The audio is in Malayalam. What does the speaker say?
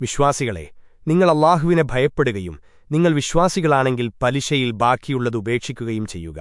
വിശ്വാസികളെ നിങ്ങൾ അള്ളാഹുവിനെ ഭയപ്പെടുകയും നിങ്ങൾ വിശ്വാസികളാണെങ്കിൽ പലിശയിൽ ബാക്കിയുള്ളത് ഉപേക്ഷിക്കുകയും ചെയ്യുക.